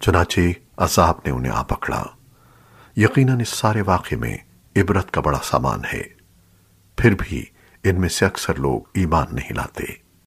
چنانچہ عذاب نے انہیں آ پکڑا۔ یقیناً اس سارے واقعے میں عبرت کا بڑا سامان ہے۔ پھر بھی ان میں سے اکثر لوگ ایمان نہیں لاتے۔